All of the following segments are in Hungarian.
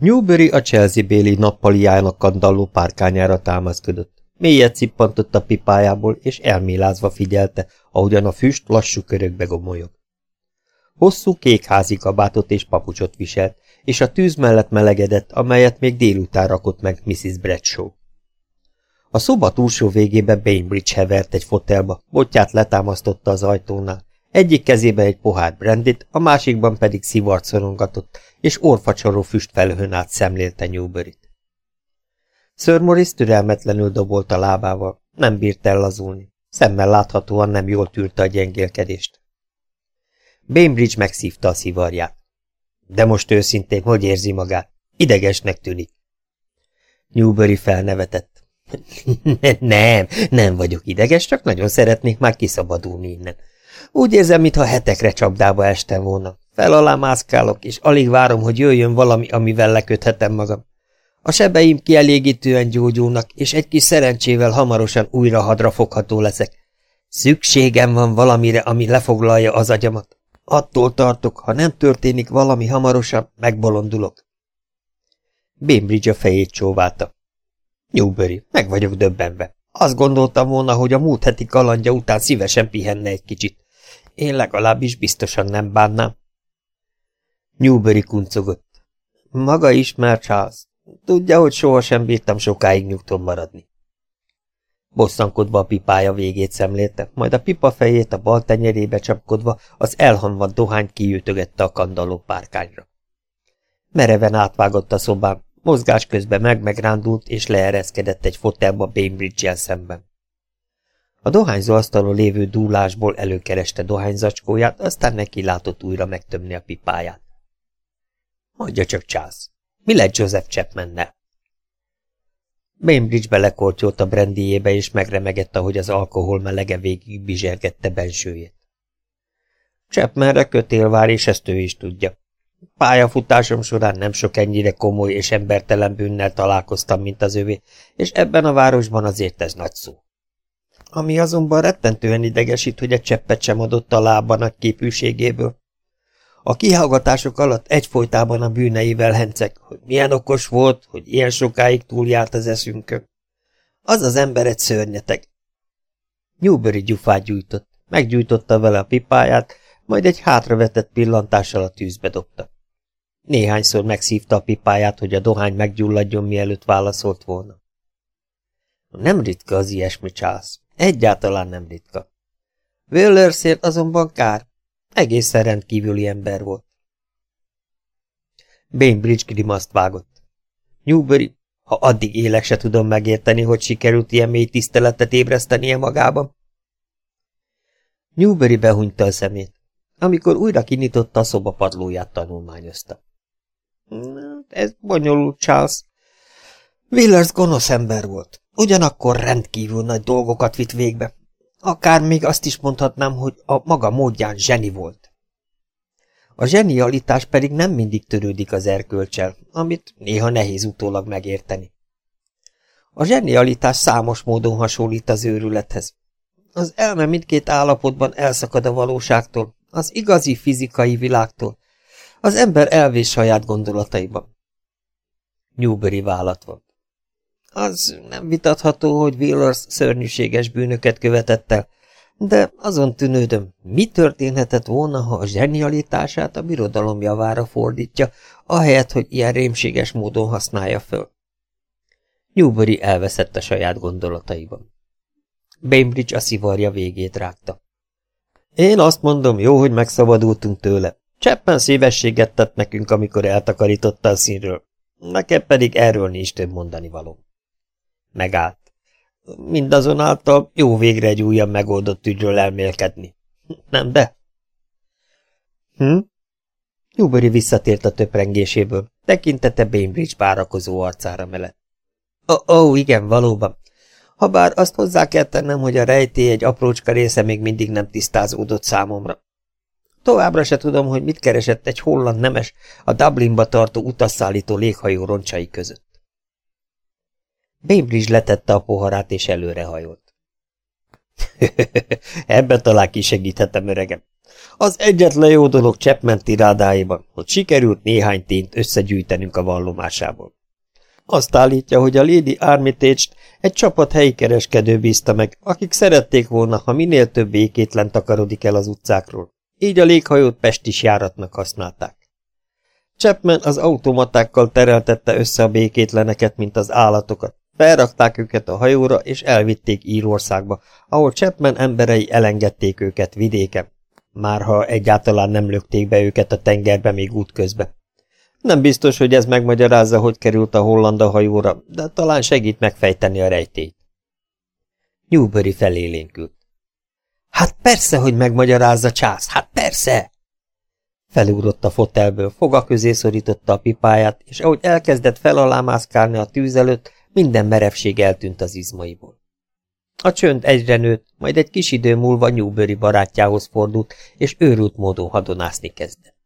Newbury a Chelsea Béli nappaliának kandalló párkányára támaszkodott. Mélyet cippantott a pipájából, és elmélázva figyelte, ahogyan a füst lassú körökbe gomolyog. Hosszú kék házi kabátot és papucsot viselt, és a tűz mellett melegedett, amelyet még délután rakott meg Mrs. Bradshaw. A szoba túlsó végébe Bainbridge hevert egy fotelba, botját letámasztotta az ajtónál, egyik kezébe egy pohár brandit, a másikban pedig szivart szorongatott, és orfacsoró felhőn át szemlélte Newbury-t. Sir Morris türelmetlenül dobolt a lábával, nem bírt ellazulni, szemmel láthatóan nem jól tűrte a gyengélkedést. Bainbridge megszívta a szivarját. De most őszintén, hogy érzi magát? Idegesnek tűnik. Newbury felnevetett. nem, nem vagyok ideges, csak nagyon szeretnék már kiszabadulni innen. Úgy érzem, mintha hetekre csapdába estem volna. Fel alá mászkálok, és alig várom, hogy jöjjön valami, amivel leköthetem magam. A sebeim kielégítően gyógyulnak, és egy kis szerencsével hamarosan újra hadra fogható leszek. Szükségem van valamire, ami lefoglalja az agyamat. Attól tartok, ha nem történik valami hamarosan, megbolondulok. Bainbridge a fejét csóválta. Newbury, meg vagyok döbbenve. Azt gondoltam volna, hogy a múlt heti kalandja után szívesen pihenne egy kicsit. Én legalábbis biztosan nem bánnám. Newbury kuncogott. Maga ismer Charles. Tudja, hogy sohasem bírtam sokáig nyugton maradni. Bosszankodva a pipája végét szemlélte, majd a pipa fejét a bal tenyerébe csapkodva az elhanvadt dohányt kiütögette a kandalló párkányra. Mereven átvágott a szobán, mozgás közben meg-megrándult és leereszkedett egy fotelba Bainbridge-jel szemben. A dohányzó asztalon lévő dúlásból előkereste dohányzacskóját, aztán neki látott újra megtömni a pipáját. Mondja csak, Charles, mi lett Joseph Chapmannel? Bainbridge belekortyolt a brandyjébe, és megremegett, ahogy az alkohol melege végig bizsergette bensőjét. Chapmanre kötél vár, és ezt ő is tudja. Pályafutásom során nem sok ennyire komoly és embertelen bűnnel találkoztam, mint az övé, és ebben a városban azért ez nagy szó. Ami azonban rettentően idegesít, hogy egy cseppet sem adott a lába nagy képűségéből. A kihallgatások alatt egyfolytában a bűneivel henceg, hogy milyen okos volt, hogy ilyen sokáig túljárt az eszünkön. Az az ember egy szörnyeteg. Newbury gyufát gyújtott, meggyújtotta vele a pipáját, majd egy hátravetett pillantással a tűzbe dobta. Néhányszor megszívta a pipáját, hogy a dohány meggyulladjon, mielőtt válaszolt volna. Nem ritka az ilyesmi, Charles. Egyáltalán nem ritka. Willerszért azonban kár. Egészen rendkívüli ember volt. Bainbridge grimaszt vágott. Newbury, ha addig élek se tudom megérteni, hogy sikerült ilyen mély tiszteletet ébresztenie magában. Newbury behunyta a szemét. Amikor újra kinyitotta, a szoba padlóját tanulmányozta. Ez bonyolult, Charles. Willers gonosz ember volt. Ugyanakkor rendkívül nagy dolgokat vitt végbe. Akár még azt is mondhatnám, hogy a maga módján zseni volt. A zsenialitás pedig nem mindig törődik az erkölcsel, amit néha nehéz utólag megérteni. A zsenialitás számos módon hasonlít az őrülethez. Az elme mindkét állapotban elszakad a valóságtól, az igazi fizikai világtól. Az ember elvés saját gondolataiban. Newbury vállat volt. Az nem vitatható, hogy Willers szörnyűséges bűnöket követett el, de azon tűnődöm, mi történhetett volna, ha a zsenialitását a birodalom javára fordítja, ahelyett, hogy ilyen rémséges módon használja föl. Newbury elveszett a saját gondolataiban. Bainbridge a szivarja végét rágta. Én azt mondom, jó, hogy megszabadultunk tőle. Cseppen szívességet tett nekünk, amikor eltakarította a színről. Nekem pedig erről nincs több mondani való. Megállt. Mindazonáltal jó végre egy újabb megoldott ügyről elmélkedni. Nem, de? Hm? Newbury visszatért a töprengéséből, tekintete Bainbridge várakozó arcára mellett. Ó, oh, oh, igen, valóban. Habár azt hozzá kell tennem, hogy a rejtély egy aprócska része még mindig nem tisztázódott számomra. Továbbra se tudom, hogy mit keresett egy holland nemes a Dublinba tartó utasszállító léghajó roncsai között. Bainbridge letette a poharát és előrehajolt. Ebben talán kisegíthetem, öregem. Az egyetlen jó dolog Chapman tirádáiban, hogy sikerült néhány tényt összegyűjtenünk a vallomásából. Azt állítja, hogy a Lady Armitage-t egy csapat helyi kereskedő bízta meg, akik szerették volna, ha minél több békétlen takarodik el az utcákról. Így a léghajót pestis járatnak használták. Chapman az automatákkal tereltette össze a békétleneket, mint az állatokat. Felrakták őket a hajóra, és elvitték Írországba, ahol Chapman emberei elengedték őket vidéken, már ha egyáltalán nem lökték be őket a tengerbe még útközbe. Nem biztos, hogy ez megmagyarázza, hogy került a hollanda hajóra, de talán segít megfejteni a rejtélyt. Newbury felélénkült. Hát persze, hogy megmagyarázza, csász, hát persze! Felugrott a fotelből, foga közé szorította a pipáját, és ahogy elkezdett felalámászkálni a tűz előtt, minden merevség eltűnt az izmaiból. A csönd egyre nőtt, majd egy kis idő múlva Newbury barátjához fordult, és őrült módon hadonászni kezdett.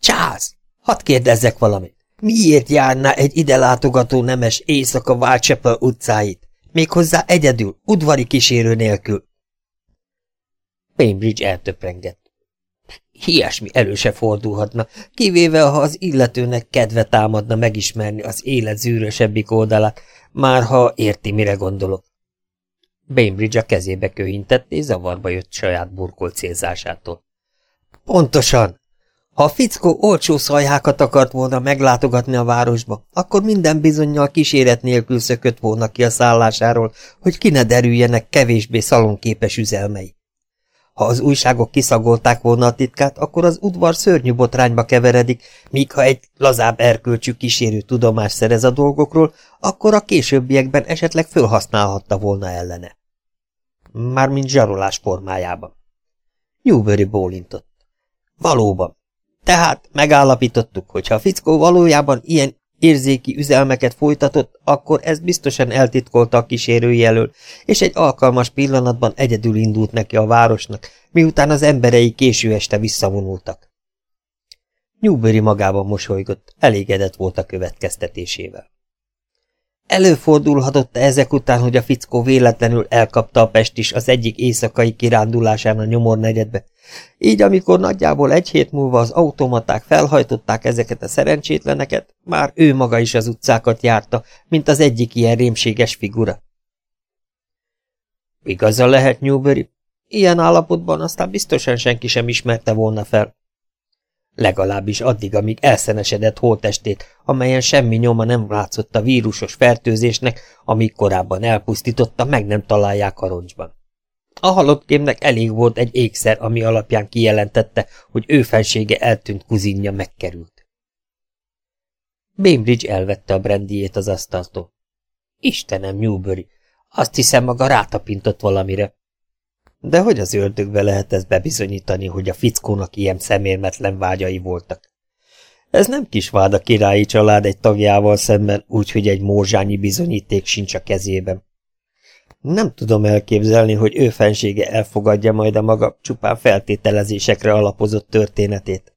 Csász! Hadd kérdezzek valamit. Miért járná egy ide látogató nemes éjszaka Whitechapel utcáit? Méghozzá egyedül, udvari kísérő nélkül. Bainbridge eltöprengett. Ilyesmi elő se fordulhatna, kivéve ha az illetőnek kedve támadna megismerni az élet zűrösebbik oldalát, már ha érti, mire gondolok. Bainbridge a kezébe köhintett, és zavarba jött saját burkolt célzásától. Pontosan! Ha a fickó olcsó szajhákat akart volna meglátogatni a városba, akkor minden bizonyal kíséret nélkül szökött volna ki a szállásáról, hogy ki ne derüljenek kevésbé szalonképes üzelmei. Ha az újságok kiszagolták volna a titkát, akkor az udvar szörnyű botrányba keveredik, míg ha egy lazább erkölcsű kísérő tudomást szerez a dolgokról, akkor a későbbiekben esetleg fölhasználhatta volna ellene. Mármint zsarolás formájában. Newbury bólintott. Valóban. Tehát megállapítottuk, hogy ha a fickó valójában ilyen érzéki üzelmeket folytatott, akkor ez biztosan eltitkolta a kísérői elől, és egy alkalmas pillanatban egyedül indult neki a városnak, miután az emberei késő este visszavonultak. Newbury magában mosolygott, elégedett volt a következtetésével. Előfordulhatott -e ezek után, hogy a fickó véletlenül elkapta a pest is az egyik éjszakai kirándulásán a nyomornegyedbe. Így, amikor nagyjából egy hét múlva az automaták felhajtották ezeket a szerencsétleneket, már ő maga is az utcákat járta, mint az egyik ilyen rémséges figura. Igaza lehet, Newbury? Ilyen állapotban aztán biztosan senki sem ismerte volna fel. Legalábbis addig, amíg elszenesedett holtestét, amelyen semmi nyoma nem látszott a vírusos fertőzésnek, amíg korábban elpusztította, meg nem találják a roncsban. A halottkémnek elég volt egy ékszer, ami alapján kijelentette, hogy ő felsége eltűnt kuzinja megkerült. Bainbridge elvette a brandiét az asztaltól. Istenem, Newbury, azt hiszem maga rátapintott valamire. De hogy az ördögbe lehet ezt bebizonyítani, hogy a fickónak ilyen szemérmetlen vágyai voltak? Ez nem kis vád a királyi család egy tagjával szemben, úgyhogy egy morzsányi bizonyíték sincs a kezében. Nem tudom elképzelni, hogy ő fensége elfogadja majd a maga csupán feltételezésekre alapozott történetét.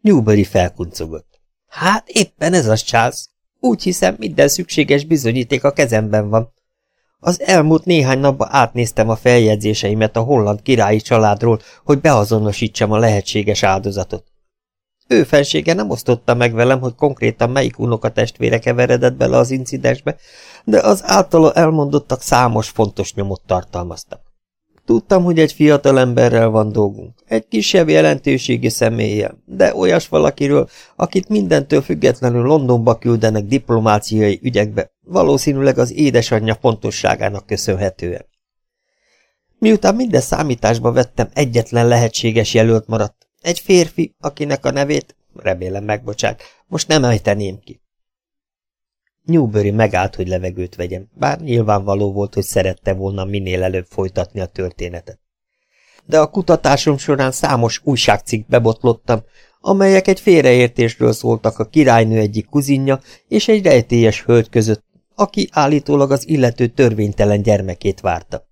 Newbury felkuncogott. Hát éppen ez az csász. Úgy hiszem, minden szükséges bizonyíték a kezemben van. Az elmúlt néhány napban átnéztem a feljegyzéseimet a holland királyi családról, hogy beazonosítsam a lehetséges áldozatot. Ő fensége nem osztotta meg velem, hogy konkrétan melyik unokatestvére keveredett bele az incidensbe, de az általa elmondottak számos fontos nyomot tartalmaztak. Tudtam, hogy egy fiatal emberrel van dolgunk, egy kisebb jelentőségi személlyel, de olyas valakiről, akit mindentől függetlenül Londonba küldenek diplomáciai ügyekbe, valószínűleg az édesanyja fontosságának köszönhetően. Miután minden számításba vettem, egyetlen lehetséges jelölt maradt, egy férfi, akinek a nevét, remélem megbocsát, most nem ejteném ki. Newbury megállt, hogy levegőt vegyem, bár nyilvánvaló volt, hogy szerette volna minél előbb folytatni a történetet. De a kutatásom során számos újságcikk bebotlottam, amelyek egy félreértésről szóltak a királynő egyik kuzinja és egy rejtélyes hölgy között, aki állítólag az illető törvénytelen gyermekét várta.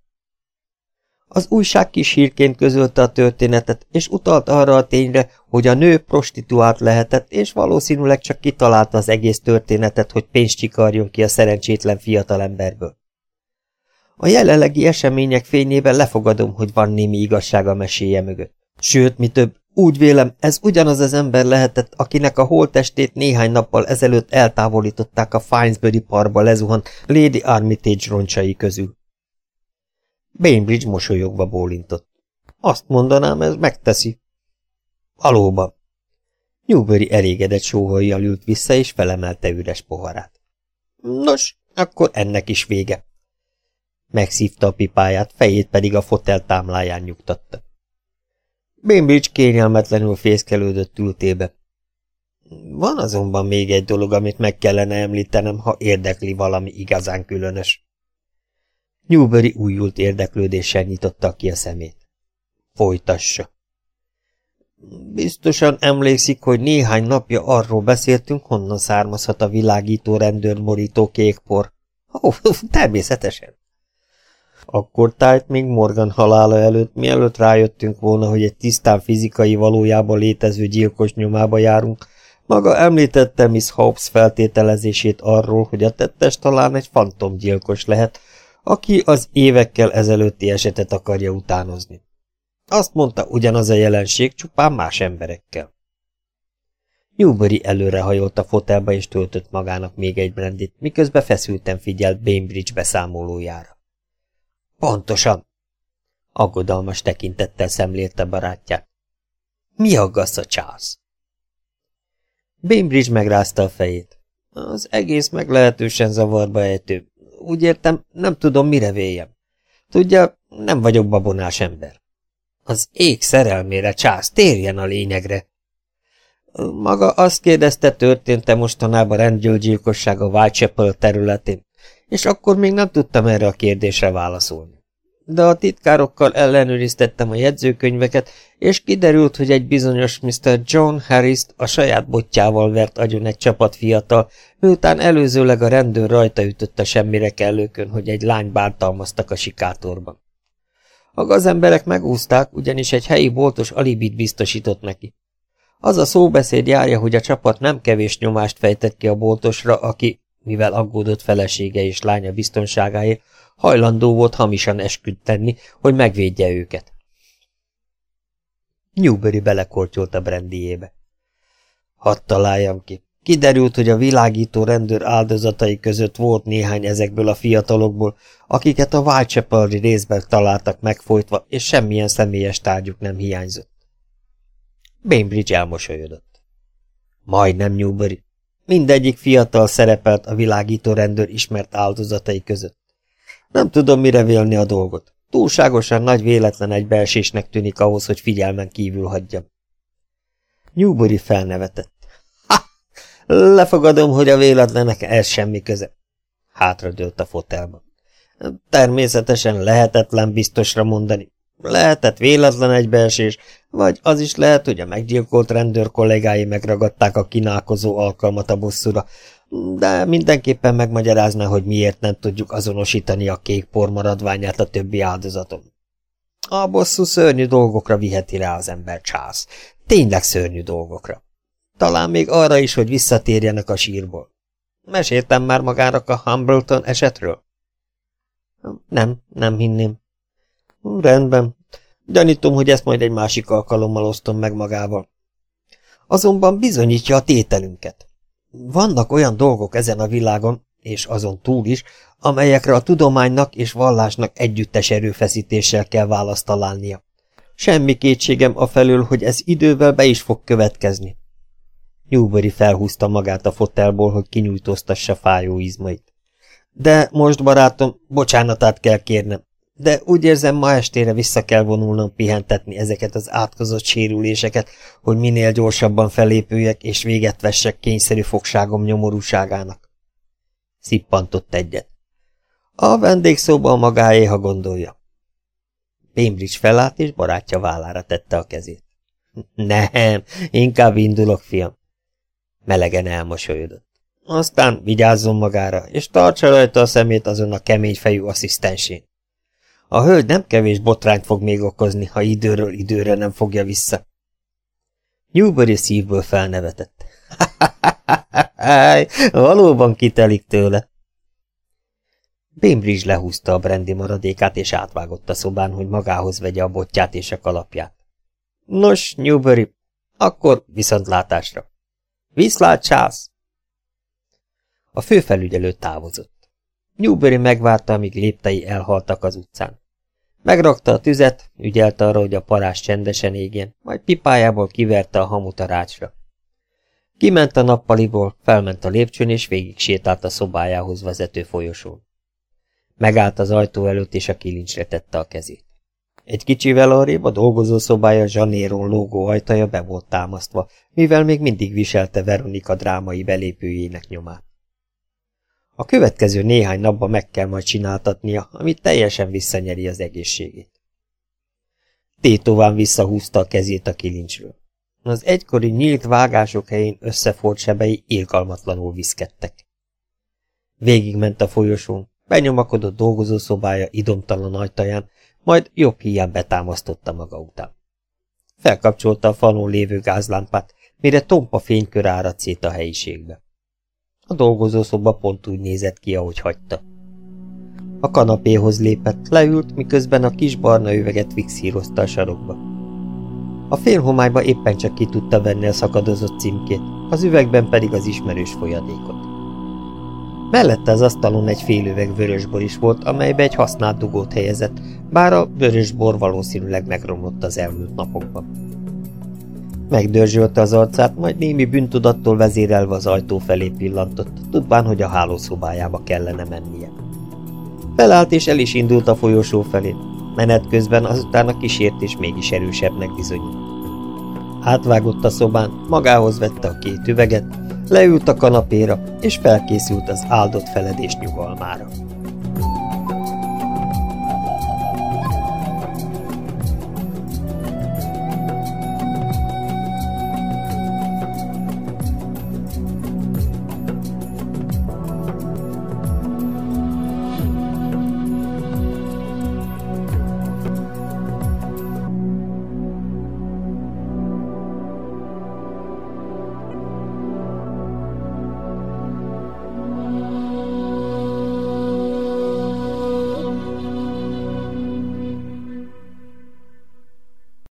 Az újság kis hírként közölte a történetet, és utalt arra a tényre, hogy a nő prostituált lehetett, és valószínűleg csak kitalálta az egész történetet, hogy pénzt csikarjon ki a szerencsétlen fiatalemberből. A jelenlegi események fényében lefogadom, hogy van némi igazság a meséje mögött. Sőt, mi több, úgy vélem, ez ugyanaz az ember lehetett, akinek a holtestét néhány nappal ezelőtt eltávolították a Finesbury parkba lezuhant Lady Armitage roncsai közül. Bainbridge mosolyogva bólintott. Azt mondanám, ez megteszi. Valóban. Newbury elégedett sóhajjal ült vissza, és felemelte üres poharát. Nos, akkor ennek is vége. Megszívta a pipáját, fejét pedig a fotel támláján nyugtatta. Bainbridge kényelmetlenül fészkelődött ültébe. Van azonban még egy dolog, amit meg kellene említenem, ha érdekli valami igazán különös. Newbury újult érdeklődéssel nyitotta ki a szemét. Folytassa. Biztosan emlékszik, hogy néhány napja arról beszéltünk, honnan származhat a világító rendőrborító kékpor. Ó, természetesen. Akkor tájt még Morgan halála előtt, mielőtt rájöttünk volna, hogy egy tisztán fizikai valójában létező gyilkos nyomába járunk, maga említette Miss Hobbs feltételezését arról, hogy a tettes talán egy fantomgyilkos lehet, aki az évekkel ezelőtti esetet akarja utánozni. Azt mondta, ugyanaz a jelenség, csupán más emberekkel. Newbury előrehajolt a fotelba és töltött magának még egy brandit, miközben feszülten figyelt Bainbridge beszámolójára. Pontosan. Aggodalmas tekintettel szemlélte barátját. Mi aggaszt a Charles? Bainbridge megrázta a fejét. Az egész meglehetősen zavarba ejtő. Úgy értem, nem tudom, mire véljem. Tudja, nem vagyok babonás ember. Az ég szerelmére, Charles, térjen a lényegre. Maga azt kérdezte, történt-e mostanában rendgyilkosság a Whitechapel területén és akkor még nem tudtam erre a kérdésre válaszolni. De a titkárokkal ellenőriztettem a jegyzőkönyveket, és kiderült, hogy egy bizonyos Mr. John harris a saját botjával vert agyon egy csapat fiatal, miután előzőleg a rendőr rajta ütött a semmire kellőkön, hogy egy lány bántalmaztak a sikátorban. A gazemberek megúzták, ugyanis egy helyi boltos alibit biztosított neki. Az a szóbeszéd járja, hogy a csapat nem kevés nyomást fejtett ki a boltosra, aki mivel aggódott felesége és lánya biztonságáért, hajlandó volt hamisan esküdt tenni, hogy megvédje őket. Newbury belekortyolt a brandyjébe. Hadd találjam ki. Kiderült, hogy a világító rendőr áldozatai között volt néhány ezekből a fiatalokból, akiket a Whitechapel-i részben találtak megfojtva, és semmilyen személyes tárgyuk nem hiányzott. Bainbridge elmosolyodott. Majdnem Newbury. Mindegyik fiatal szerepelt a világító rendőr ismert áldozatai között. Nem tudom, mire vélni a dolgot. Túlságosan nagy véletlen egy beesésnek tűnik ahhoz, hogy figyelmen kívül hagyjam. Newbury felnevetett. Ha! Lefogadom, hogy a véletlenek ez semmi köze. Hátradőlt a fotelban. Természetesen lehetetlen biztosra mondani. Lehetett véletlen egybeesés, vagy az is lehet, hogy a meggyilkolt rendőr kollégái megragadták a kínálkozó alkalmat a bosszúra, de mindenképpen megmagyarázná, hogy miért nem tudjuk azonosítani a kék por maradványát a többi áldozaton. A bosszú szörnyű dolgokra viheti rá az ember Charles. Tényleg szörnyű dolgokra. Talán még arra is, hogy visszatérjenek a sírból. Meséltem már magának a Humbleton esetről? Nem, nem hinném. Rendben. Gyanítom, hogy ezt majd egy másik alkalommal osztom meg magával. Azonban bizonyítja a tételünket. Vannak olyan dolgok ezen a világon, és azon túl is, amelyekre a tudománynak és vallásnak együttes erőfeszítéssel kell választ találnia. Semmi kétségem a felől, hogy ez idővel be is fog következni. Newbury felhúzta magát a fotelból, hogy kinyújtóztassa fájó izmait. De most, barátom, bocsánatát kell kérnem de úgy érzem, ma estére vissza kell vonulnom pihentetni ezeket az átkozott sérüléseket, hogy minél gyorsabban felépüljek és véget vessek kényszerű fogságom nyomorúságának. Szippantott egyet. A vendégszóban magáé, ha gondolja. Pémbridge felállt, és barátja vállára tette a kezét. Nem, inkább indulok, fiam. Melegen elmosolyodott. Aztán vigyázzon magára, és tartsa rajta a szemét azon a kemény fejű asszisztensén. A hölgy nem kevés botrányt fog még okozni, ha időről időre nem fogja vissza. Newbury szívből felnevetett. Valóban kitelik tőle. Bainbridge lehúzta a brendi maradékát, és átvágott a szobán, hogy magához vegye a botját és a kalapját. Nos, Newbury, akkor viszontlátásra. Viszlát, Charles! A főfelügyelő távozott. Newbury megvárta, amíg léptei elhaltak az utcán. Megrakta a tüzet, ügyelte arra, hogy a parás csendesen égjen, majd pipájából kiverte a hamut a rácsra. Kiment a nappaliból, felment a lépcsőn, és végig sétált a szobájához vezető folyosón. Megállt az ajtó előtt, és a kilincsre tette a kezét. Egy kicsivel arrébb a dolgozószobája zsanéron lógó ajtaja be volt támasztva, mivel még mindig viselte Veronika drámai belépőjének nyomát. A következő néhány napban meg kell majd csináltatnia, amit teljesen visszanyeri az egészségét. Tétován visszahúzta a kezét a kilincsről. Az egykori nyílt vágások helyén összefort sebei irgalmatlanul viszkedtek. Végigment a folyosón, benyomakodott dolgozószobája idomtalan ajtaján, majd jobb hiány betámasztotta maga után. Felkapcsolta a falon lévő gázlámpát, mire tompa fénykör áradt szét a helyiségbe. A dolgozószoba pont úgy nézett ki, ahogy hagyta. A kanapéhoz lépett, leült, miközben a kis barna üveget vixírozta a sarokba. A félhomályba éppen csak ki tudta venni a szakadozott címkét, az üvegben pedig az ismerős folyadékot. Mellette az asztalon egy fél üveg vörösbor is volt, amelybe egy használt dugót helyezett, bár a vörösbor valószínűleg megromlott az elmúlt napokban. Megdörzsölte az arcát, majd némi bűntudattól vezérelve az ajtó felé pillantott, tudván, hogy a hálószobájába kellene mennie. Felállt és el is indult a folyosó felé. Menet közben azután a kísértés mégis erősebbnek bizonyult. Átvágott a szobán, magához vette a két üveget, leült a kanapéra, és felkészült az áldott feledés nyugalmára.